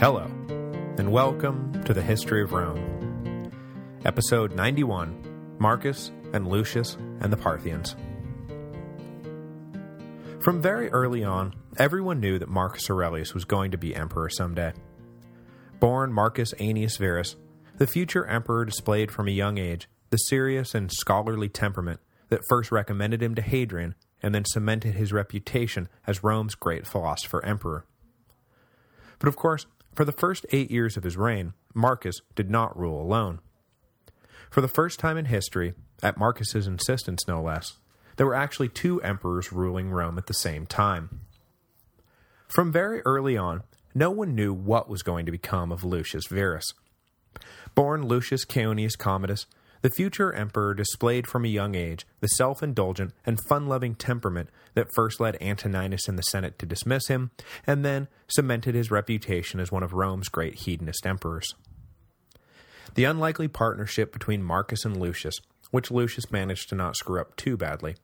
Hello, and welcome to the History of Rome. Episode 91, Marcus and Lucius and the Parthians. From very early on, everyone knew that Marcus Aurelius was going to be emperor someday. Born Marcus Annius Verus, the future emperor displayed from a young age the serious and scholarly temperament that first recommended him to Hadrian and then cemented his reputation as Rome's great philosopher-emperor. But of course, for the first eight years of his reign, Marcus did not rule alone. For the first time in history, at Marcus's insistence no less, there were actually two emperors ruling Rome at the same time. From very early on, no one knew what was going to become of Lucius Verus. Born Lucius Ceionius Commodus, the future emperor displayed from a young age the self-indulgent and fun-loving temperament that first led Antoninus and the Senate to dismiss him, and then cemented his reputation as one of Rome's great hedonist emperors. The unlikely partnership between Marcus and Lucius, which Lucius managed to not screw up too badly,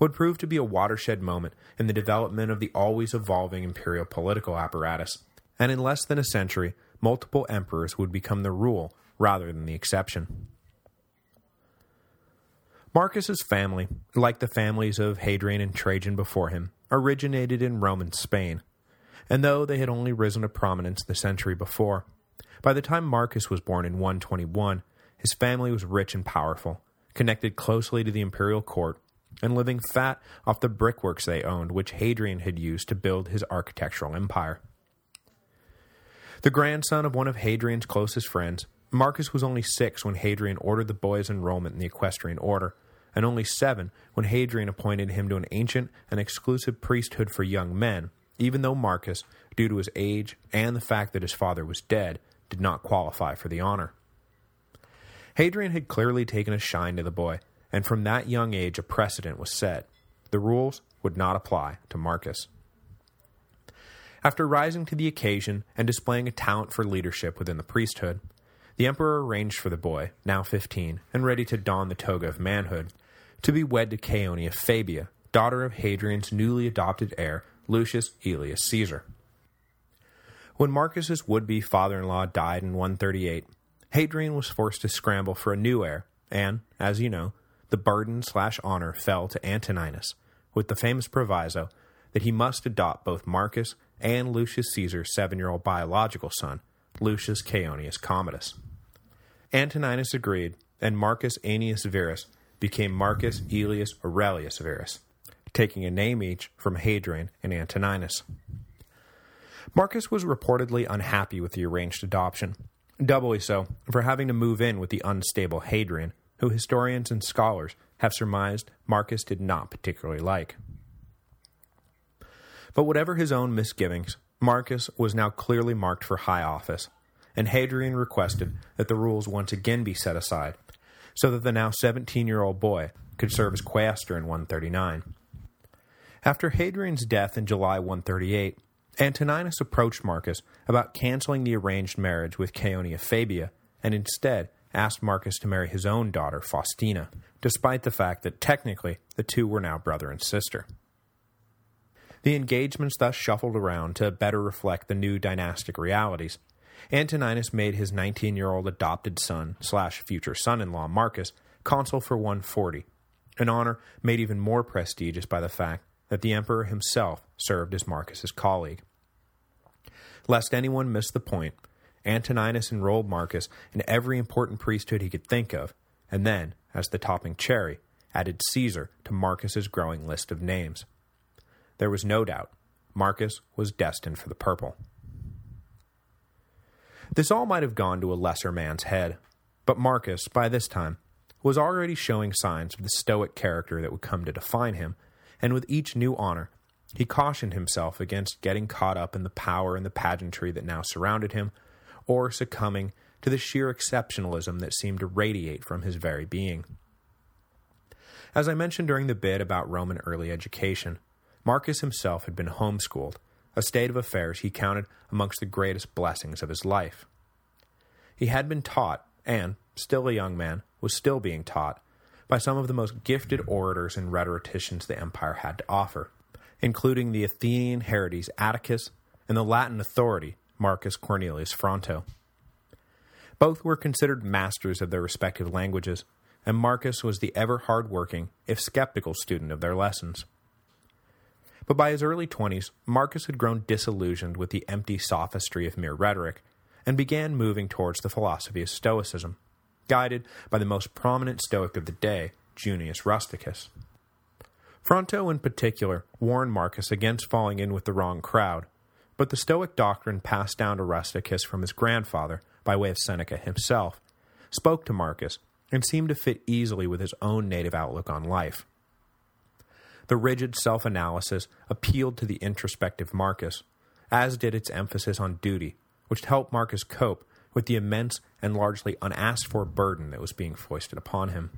would prove to be a watershed moment in the development of the always evolving imperial political apparatus, and in less than a century, multiple emperors would become the rule rather than the exception. Marcus's family, like the families of Hadrian and Trajan before him, originated in Roman Spain, and though they had only risen to prominence the century before, by the time Marcus was born in 121, his family was rich and powerful, connected closely to the imperial court, and living fat off the brickworks they owned which Hadrian had used to build his architectural empire. The grandson of one of Hadrian's closest friends, Marcus was only six when Hadrian ordered the boys' enrollment in the equestrian order, and only seven when Hadrian appointed him to an ancient and exclusive priesthood for young men, even though Marcus, due to his age and the fact that his father was dead, did not qualify for the honor. Hadrian had clearly taken a shine to the boy, and from that young age a precedent was set. The rules would not apply to Marcus. After rising to the occasion and displaying a talent for leadership within the priesthood, the emperor arranged for the boy, now 15, and ready to don the toga of manhood, to be wed to Ceionia Fabia, daughter of Hadrian's newly adopted heir, Lucius Aelius Caesar. When Marcus's would-be father-in-law died in 138, Hadrian was forced to scramble for a new heir, and, as you know, the burden slash honor fell to Antoninus, with the famous proviso that he must adopt both Marcus and Lucius Caesar's seven-year-old biological son, Lucius Ceionius Commodus. Antoninus agreed, and Marcus Annius Verus became Marcus Aelius Aurelius Verus, taking a name each from Hadrian and Antoninus. Marcus was reportedly unhappy with the arranged adoption, doubly so for having to move in with the unstable Hadrian, who historians and scholars have surmised Marcus did not particularly like. But whatever his own misgivings, Marcus was now clearly marked for high office, and Hadrian requested that the rules once again be set aside so that the now 17-year-old boy could serve as quaestor in 139. After Hadrian's death in July 138, Antoninus approached Marcus about canceling the arranged marriage with Ceionia Fabia, and instead asked Marcus to marry his own daughter, Faustina, despite the fact that technically the two were now brother and sister. The engagements thus shuffled around to better reflect the new dynastic realities, Antoninus made his 19-year-old adopted son slash future son-in-law Marcus consul for 140, an honor made even more prestigious by the fact that the emperor himself served as Marcus's colleague. Lest anyone miss the point, Antoninus enrolled Marcus in every important priesthood he could think of, and then, as the topping cherry, added Caesar to Marcus's growing list of names. There was no doubt, Marcus was destined for the purple. This all might have gone to a lesser man's head, but Marcus, by this time, was already showing signs of the stoic character that would come to define him, and with each new honor, he cautioned himself against getting caught up in the power and the pageantry that now surrounded him, or succumbing to the sheer exceptionalism that seemed to radiate from his very being. As I mentioned during the bit about Roman early education, Marcus himself had been homeschooled, a state of affairs he counted amongst the greatest blessings of his life. He had been taught, and, still a young man, was still being taught, by some of the most gifted orators and rhetoricians the empire had to offer, including the Athenian Herodes Atticus and the Latin authority, Marcus Cornelius Fronto. Both were considered masters of their respective languages, and Marcus was the ever hard-working, if skeptical student of their lessons. But by his early twenties, Marcus had grown disillusioned with the empty sophistry of mere rhetoric, and began moving towards the philosophy of Stoicism, guided by the most prominent Stoic of the day, Junius Rusticus. Fronto in particular warned Marcus against falling in with the wrong crowd, but the Stoic doctrine passed down to Rusticus from his grandfather, by way of Seneca himself, spoke to Marcus and seemed to fit easily with his own native outlook on life. The rigid self-analysis appealed to the introspective Marcus, as did its emphasis on duty, which helped Marcus cope with the immense and largely unasked-for burden that was being foisted upon him.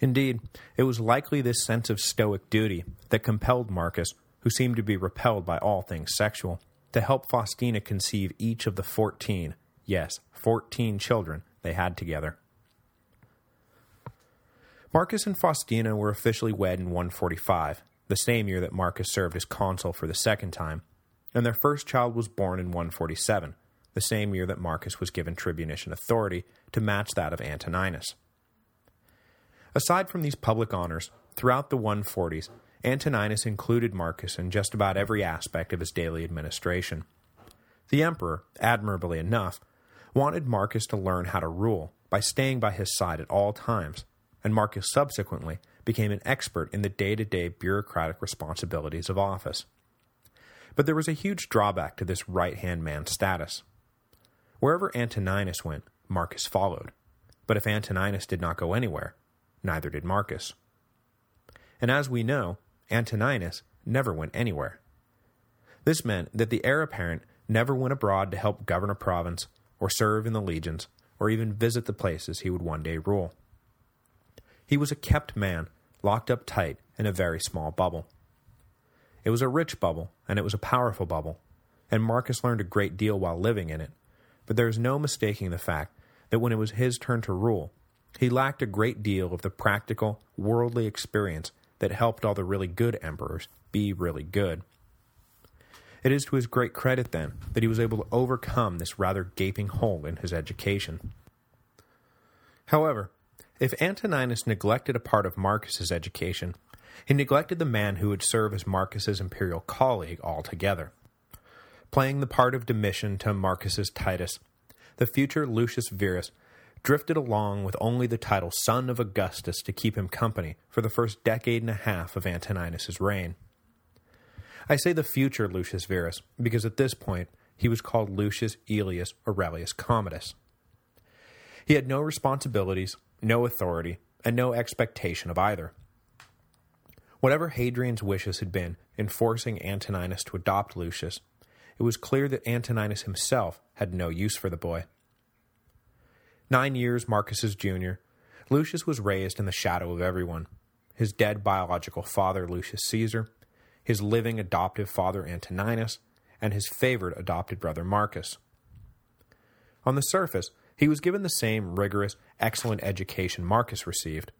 Indeed, it was likely this sense of stoic duty that compelled Marcus, who seemed to be repelled by all things sexual, to help Faustina conceive each of the fourteen, yes, fourteen children they had together. Marcus and Faustina were officially wed in 145, the same year that Marcus served as consul for the second time, and their first child was born in 147, the same year that Marcus was given tribunician authority to match that of Antoninus. Aside from these public honors, throughout the 140s, Antoninus included Marcus in just about every aspect of his daily administration. The emperor, admirably enough, wanted Marcus to learn how to rule by staying by his side at all times, and Marcus subsequently became an expert in the day-to-day -day bureaucratic responsibilities of office. But there was a huge drawback to this right-hand man status. Wherever Antoninus went, Marcus followed, but if Antoninus did not go anywhere, neither did Marcus. And as we know, Antoninus never went anywhere. This meant that the heir apparent never went abroad to help govern a province, or serve in the legions, or even visit the places he would one day rule. He was a kept man, locked up tight in a very small bubble. It was a rich bubble, and it was a powerful bubble, and Marcus learned a great deal while living in it, but there is no mistaking the fact that when it was his turn to rule, he lacked a great deal of the practical, worldly experience that helped all the really good emperors be really good. It is to his great credit, then, that he was able to overcome this rather gaping hole in his education. However, if Antoninus neglected a part of Marcus's education, he neglected the man who would serve as Marcus's imperial colleague altogether. Playing the part of Domitian to Marcus's Titus, the future Lucius Verus drifted along with only the title son of Augustus to keep him company for the first decade and a half of Antoninus's reign. I say the future Lucius Verus because at this point he was called Lucius Aelius Aurelius Commodus. He had no responsibilities, no authority, and no expectation of either. Whatever Hadrian's wishes had been in forcing Antoninus to adopt Lucius, it was clear that Antoninus himself had no use for the boy. Nine years Marcus's junior, Lucius was raised in the shadow of everyone, his dead biological father Lucius Caesar, his living adoptive father Antoninus, and his favored adopted brother Marcus. On the surface, he was given the same rigorous, excellent education Marcus received.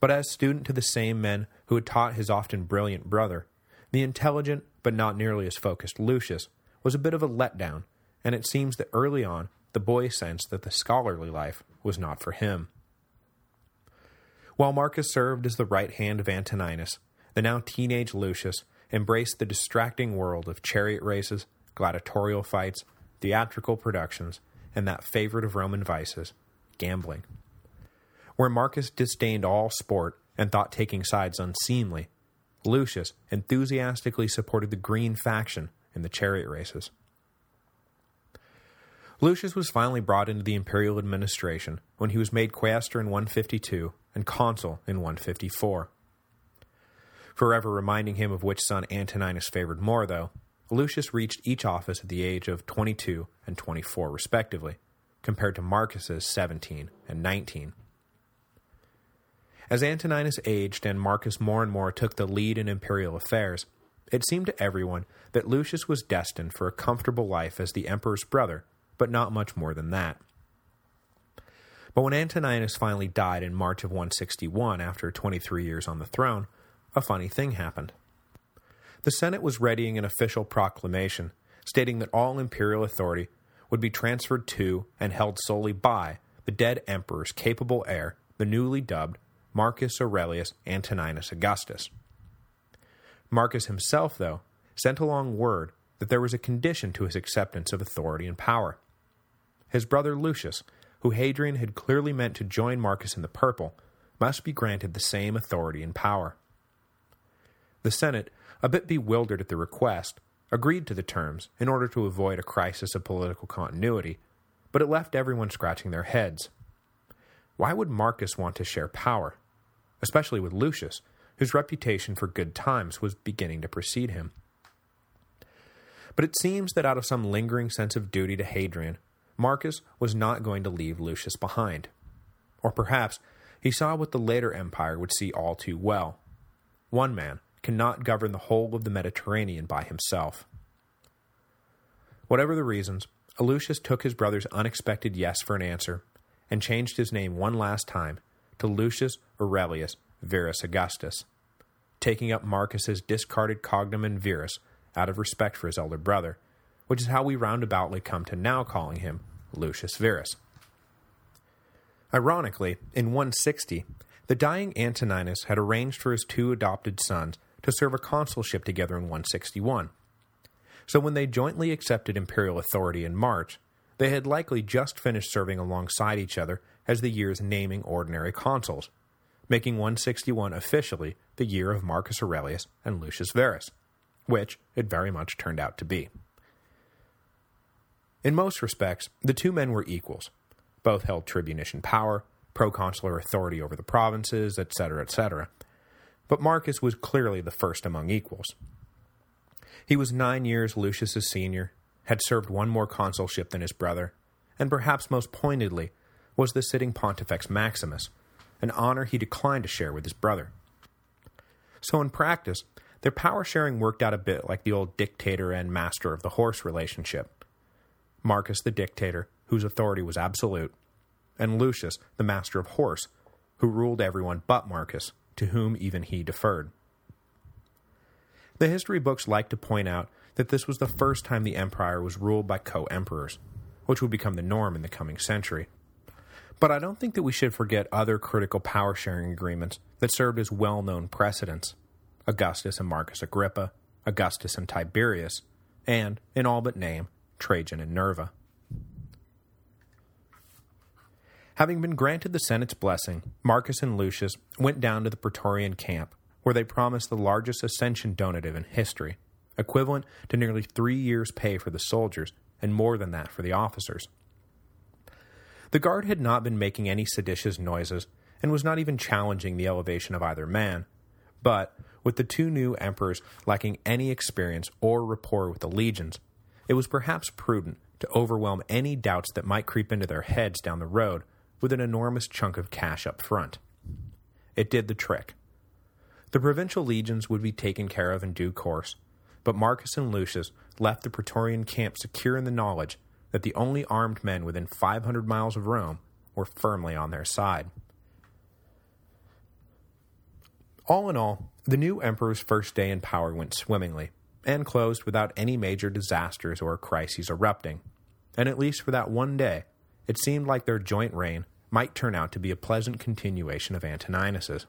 But as student to the same men who had taught his often brilliant brother, the intelligent but not nearly as focused Lucius was a bit of a letdown, and it seems that early on the boy sensed that the scholarly life was not for him. While Marcus served as the right hand of Antoninus, the now teenage Lucius embraced the distracting world of chariot races, gladiatorial fights, theatrical productions, and that favorite of Roman vices, gambling. Where Marcus disdained all sport and thought taking sides unseemly, Lucius enthusiastically supported the green faction in the chariot races. Lucius was finally brought into the imperial administration when he was made quaestor in 152 and consul in 154. Forever reminding him of which son Antoninus favored more, though, Lucius reached each office at the age of 22 and 24 respectively, compared to Marcus's 17 and 19. As Antoninus aged and Marcus more and more took the lead in imperial affairs, it seemed to everyone that Lucius was destined for a comfortable life as the emperor's brother, but not much more than that. But when Antoninus finally died in March of 161 after 23 years on the throne, a funny thing happened the Senate was readying an official proclamation stating that all imperial authority would be transferred to and held solely by the dead emperor's capable heir, the newly dubbed Marcus Aurelius Antoninus Augustus. Marcus himself, though, sent along word that there was a condition to his acceptance of authority and power. His brother Lucius, who Hadrian had clearly meant to join Marcus in the purple, must be granted the same authority and power. The Senate, a bit bewildered at the request, agreed to the terms in order to avoid a crisis of political continuity, but it left everyone scratching their heads. Why would Marcus want to share power? Especially with Lucius, whose reputation for good times was beginning to precede him. But it seems that out of some lingering sense of duty to Hadrian, Marcus was not going to leave Lucius behind. Or perhaps he saw what the later empire would see all too well. One man cannot govern the whole of the Mediterranean by himself. Whatever the reasons, Lucius took his brother's unexpected yes for an answer, and changed his name one last time to Lucius Aurelius Verus Augustus, taking up Marcus's discarded cognomen Verus out of respect for his elder brother, which is how we roundaboutly come to now calling him Lucius Verus. Ironically, in 160, the dying Antoninus had arranged for his two adopted sons to serve a consulship together in 161. So when they jointly accepted imperial authority in March, they had likely just finished serving alongside each other as the year's naming ordinary consuls, making 161 officially the year of Marcus Aurelius and Lucius Verus, which it very much turned out to be. In most respects, the two men were equals. Both held tribunician power, proconsular authority over the provinces, etc., etc., but Marcus was clearly the first among equals. He was nine years Lucius's senior, had served one more consulship than his brother, and perhaps most pointedly, was the sitting Pontifex Maximus, an honor he declined to share with his brother. So in practice, their power-sharing worked out a bit like the old dictator and master of the horse relationship. Marcus the dictator, whose authority was absolute, and Lucius the master of horse, who ruled everyone but Marcus, to whom even he deferred. The history books like to point out that this was the first time the empire was ruled by co-emperors, which would become the norm in the coming century. But I don't think that we should forget other critical power-sharing agreements that served as well-known precedents. Augustus and Marcus Agrippa, Augustus and Tiberius, and, in all but name, Trajan and Nerva. Having been granted the Senate's blessing, Marcus and Lucius went down to the Praetorian camp, where they promised the largest ascension donative in history, equivalent to nearly three years' pay for the soldiers and more than that for the officers. The guard had not been making any seditious noises, and was not even challenging the elevation of either man, but, with the two new emperors lacking any experience or rapport with the legions, it was perhaps prudent to overwhelm any doubts that might creep into their heads down the road with an enormous chunk of cash up front. It did the trick. The provincial legions would be taken care of in due course, but Marcus and Lucius left the Praetorian camp secure in the knowledge that the only armed men within 500 miles of Rome were firmly on their side. All in all, the new emperor's first day in power went swimmingly, and closed without any major disasters or crises erupting. And at least for that one day, it seemed like their joint reign might turn out to be a pleasant continuation of Antoninus's.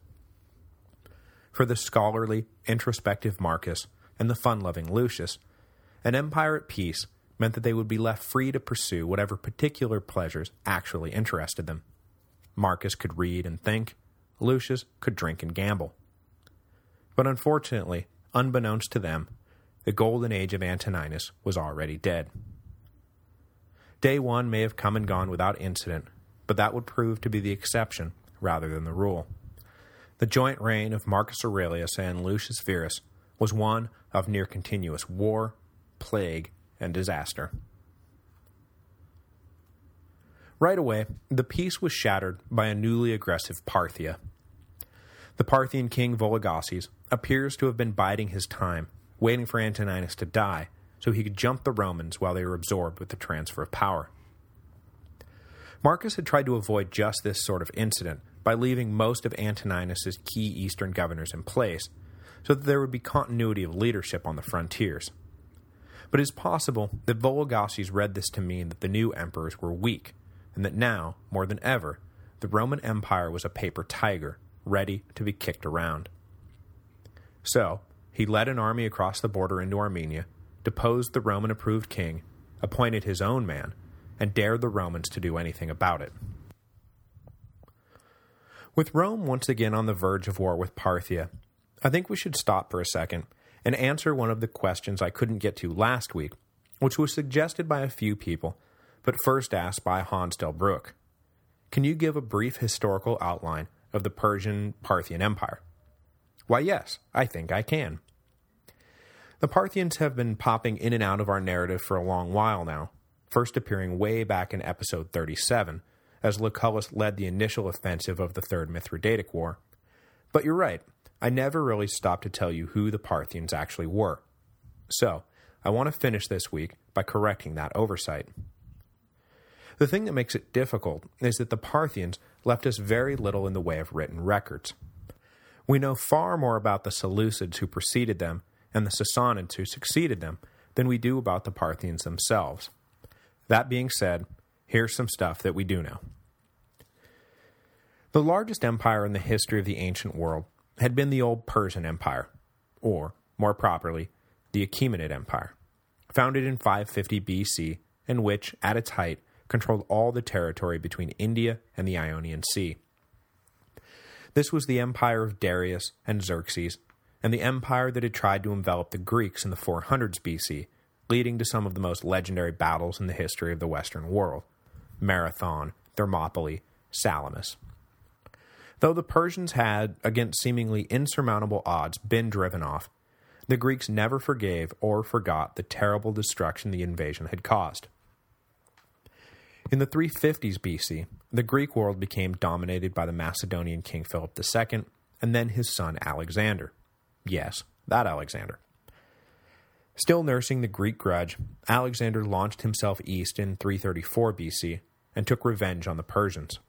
For the scholarly, introspective Marcus and the fun-loving Lucius, an empire at peace meant that they would be left free to pursue whatever particular pleasures actually interested them. Marcus could read and think, Lucius could drink and gamble. But unfortunately, unbeknownst to them, the golden age of Antoninus was already dead. Day one may have come and gone without incident, but that would prove to be the exception rather than the rule. The joint reign of Marcus Aurelius and Lucius Verus was one of near-continuous war, plague, and disaster. Right away, the peace was shattered by a newly aggressive Parthia. The Parthian king Vologases appears to have been biding his time, waiting for Antoninus to die, so he could jump the Romans while they were absorbed with the transfer of power. Marcus had tried to avoid just this sort of incident by leaving most of Antoninus's key eastern governors in place, so that there would be continuity of leadership on the frontiers. But it is possible that Vologases read this to mean that the new emperors were weak, and that now, more than ever, the Roman Empire was a paper tiger, ready to be kicked around. So, he led an army across the border into Armenia, deposed the Roman-approved king, appointed his own man, and dared the Romans to do anything about it. With Rome once again on the verge of war with Parthia, I think we should stop for a second and answer one of the questions I couldn't get to last week, which was suggested by a few people, but first asked by Hans Delbruck. Can you give a brief historical outline of the Persian-Parthian Empire? Why yes, I think I can. The Parthians have been popping in and out of our narrative for a long while now, first appearing way back in episode 37, as Lucullus led the initial offensive of the Third Mithridatic War. But you're right, I never really stopped to tell you who the Parthians actually were. So, I want to finish this week by correcting that oversight. The thing that makes it difficult is that the Parthians left us very little in the way of written records. We know far more about the Seleucids who preceded them and the Sassanids who succeeded them than we do about the Parthians themselves. That being said, here's some stuff that we do know. The largest empire in the history of the ancient world had been the old Persian Empire, or, more properly, the Achaemenid Empire, founded in 550 BC and which, at its height, controlled all the territory between India and the Ionian Sea. This was the empire of Darius and Xerxes, and the empire that had tried to envelop the Greeks in the 400s BC, leading to some of the most legendary battles in the history of the Western world, Marathon, Thermopylae, Salamis. Though the Persians had, against seemingly insurmountable odds, been driven off, the Greeks never forgave or forgot the terrible destruction the invasion had caused. In the 350s BC, the Greek world became dominated by the Macedonian king Philip II and then his son Alexander. Yes, that Alexander. Still nursing the Greek grudge, Alexander launched himself east in 334 BC and took revenge on the Persians.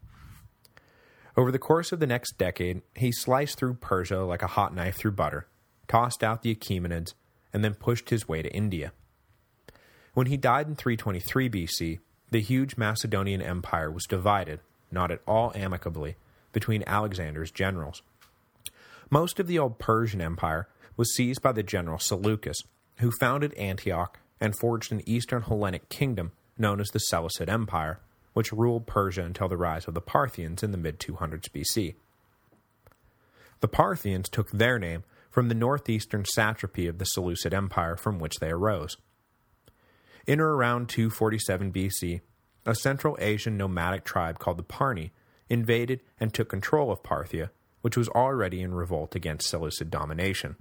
Over the course of the next decade, he sliced through Persia like a hot knife through butter, tossed out the Achaemenids, and then pushed his way to India. When he died in 323 BC, the huge Macedonian Empire was divided, not at all amicably, between Alexander's generals. Most of the old Persian Empire was seized by the general Seleucus, who founded Antioch and forged an eastern Hellenic kingdom known as the Seleucid Empire, which ruled Persia until the rise of the Parthians in the mid-200s BC. The Parthians took their name from the northeastern satrapy of the Seleucid Empire from which they arose. In or around 247 BC, a Central Asian nomadic tribe called the Parni invaded and took control of Parthia, which was already in revolt against Seleucid domination.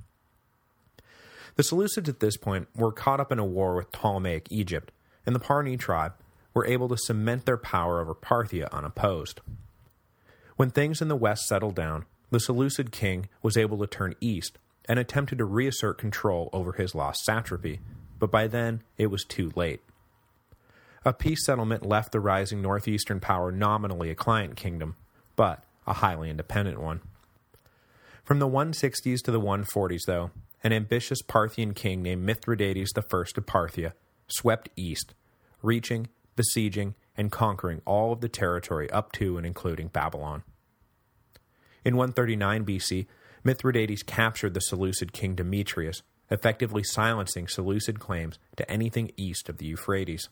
The Seleucids at this point were caught up in a war with Ptolemaic Egypt, and the Parni tribe were able to cement their power over Parthia unopposed. When things in the west settled down, the Seleucid king was able to turn east and attempted to reassert control over his lost satrapy, but by then it was too late. A peace settlement left the rising northeastern power nominally a client kingdom, but a highly independent one. From the 160s to the 140s, though, an ambitious Parthian king named Mithridates I of Parthia swept east, reaching, besieging, and conquering all of the territory up to and including Babylon. In 139 BC, Mithridates captured the Seleucid king Demetrius, effectively silencing Seleucid claims to anything east of the Euphrates.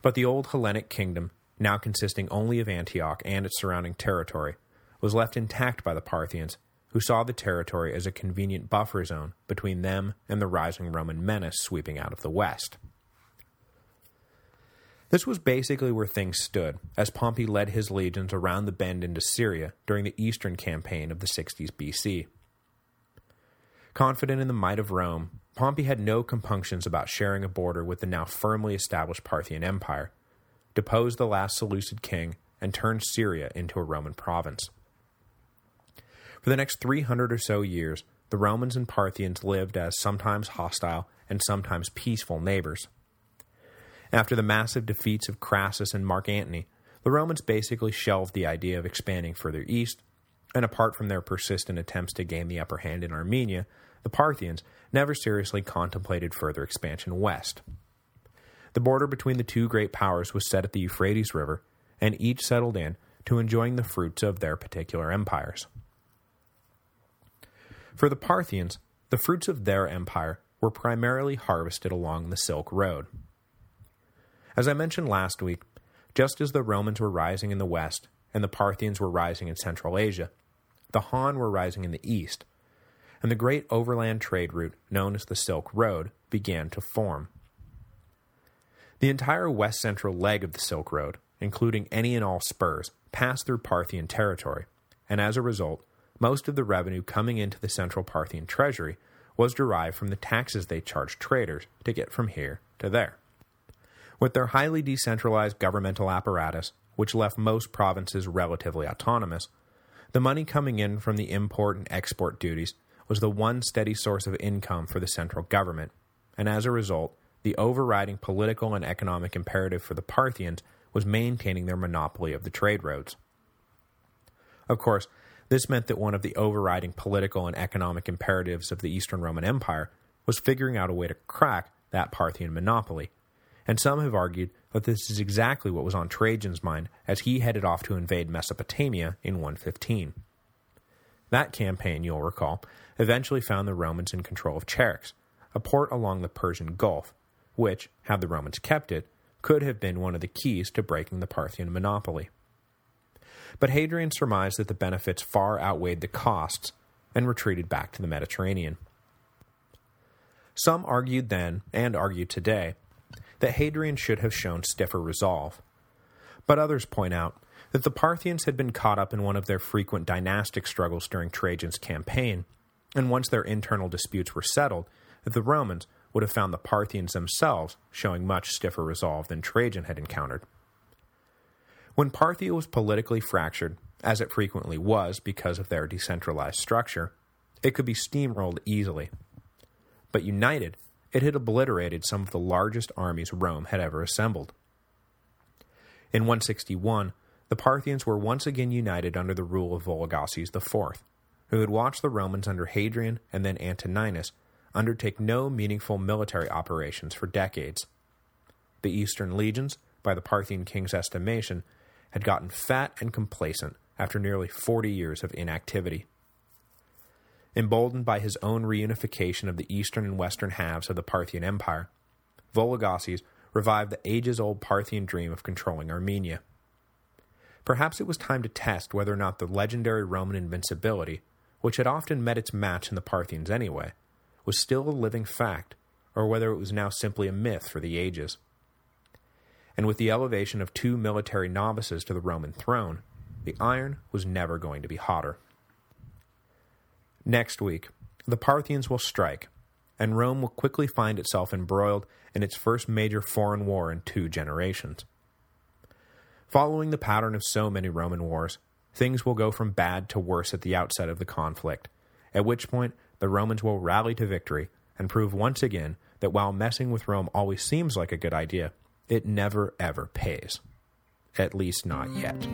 But the old Hellenic kingdom, now consisting only of Antioch and its surrounding territory, was left intact by the Parthians who saw the territory as a convenient buffer zone between them and the rising Roman menace sweeping out of the west. This was basically where things stood, as Pompey led his legions around the bend into Syria during the eastern campaign of the 60s BC. Confident in the might of Rome, Pompey had no compunctions about sharing a border with the now firmly established Parthian Empire, deposed the last Seleucid king, and turned Syria into a Roman province. For the next 300 or so years, the Romans and Parthians lived as sometimes hostile and sometimes peaceful neighbors. After the massive defeats of Crassus and Mark Antony, the Romans basically shelved the idea of expanding further east, and apart from their persistent attempts to gain the upper hand in Armenia, the Parthians never seriously contemplated further expansion west. The border between the two great powers was set at the Euphrates River, and each settled in to enjoying the fruits of their particular empires. For the Parthians, the fruits of their empire were primarily harvested along the Silk Road. As I mentioned last week, just as the Romans were rising in the west and the Parthians were rising in Central Asia, the Han were rising in the east, and the great overland trade route known as the Silk Road began to form. The entire west-central leg of the Silk Road, including any and all spurs, passed through Parthian territory, and as a result, most of the revenue coming into the central Parthian treasury was derived from the taxes they charged traders to get from here to there. With their highly decentralized governmental apparatus, which left most provinces relatively autonomous, the money coming in from the import and export duties was the one steady source of income for the central government, and as a result, the overriding political and economic imperative for the Parthians was maintaining their monopoly of the trade roads. Of course, this meant that one of the overriding political and economic imperatives of the Eastern Roman Empire was figuring out a way to crack that Parthian monopoly, and some have argued that this is exactly what was on Trajan's mind as he headed off to invade Mesopotamia in 115. That campaign, you'll recall, eventually found the Romans in control of Charax, a port along the Persian Gulf, which, had the Romans kept it, could have been one of the keys to breaking the Parthian monopoly. But Hadrian surmised that the benefits far outweighed the costs and retreated back to the Mediterranean. Some argued then, and argue today, that Hadrian should have shown stiffer resolve. But others point out that the Parthians had been caught up in one of their frequent dynastic struggles during Trajan's campaign, and once their internal disputes were settled, that the Romans would have found the Parthians themselves showing much stiffer resolve than Trajan had encountered. When Parthia was politically fractured, as it frequently was because of their decentralized structure, it could be steamrolled easily. But united, it had obliterated some of the largest armies Rome had ever assembled. In 161, the Parthians were once again united under the rule of Vologases IV, who had watched the Romans under Hadrian and then Antoninus undertake no meaningful military operations for decades. The Eastern legions, by the Parthian king's estimation, had gotten fat and complacent after nearly 40 years of inactivity. Emboldened by his own reunification of the eastern and western halves of the Parthian Empire, Vologases revived the ages-old Parthian dream of controlling Armenia. Perhaps it was time to test whether or not the legendary Roman invincibility, which had often met its match in the Parthians anyway, was still a living fact, or whether it was now simply a myth for the ages. And with the elevation of two military novices to the Roman throne, the iron was never going to be hotter. Next week, the Parthians will strike, and Rome will quickly find itself embroiled in its first major foreign war in two generations. Following the pattern of so many Roman wars, things will go from bad to worse at the outset of the conflict, at which point the Romans will rally to victory and prove once again that while messing with Rome always seems like a good idea, it never ever pays. At least not yet.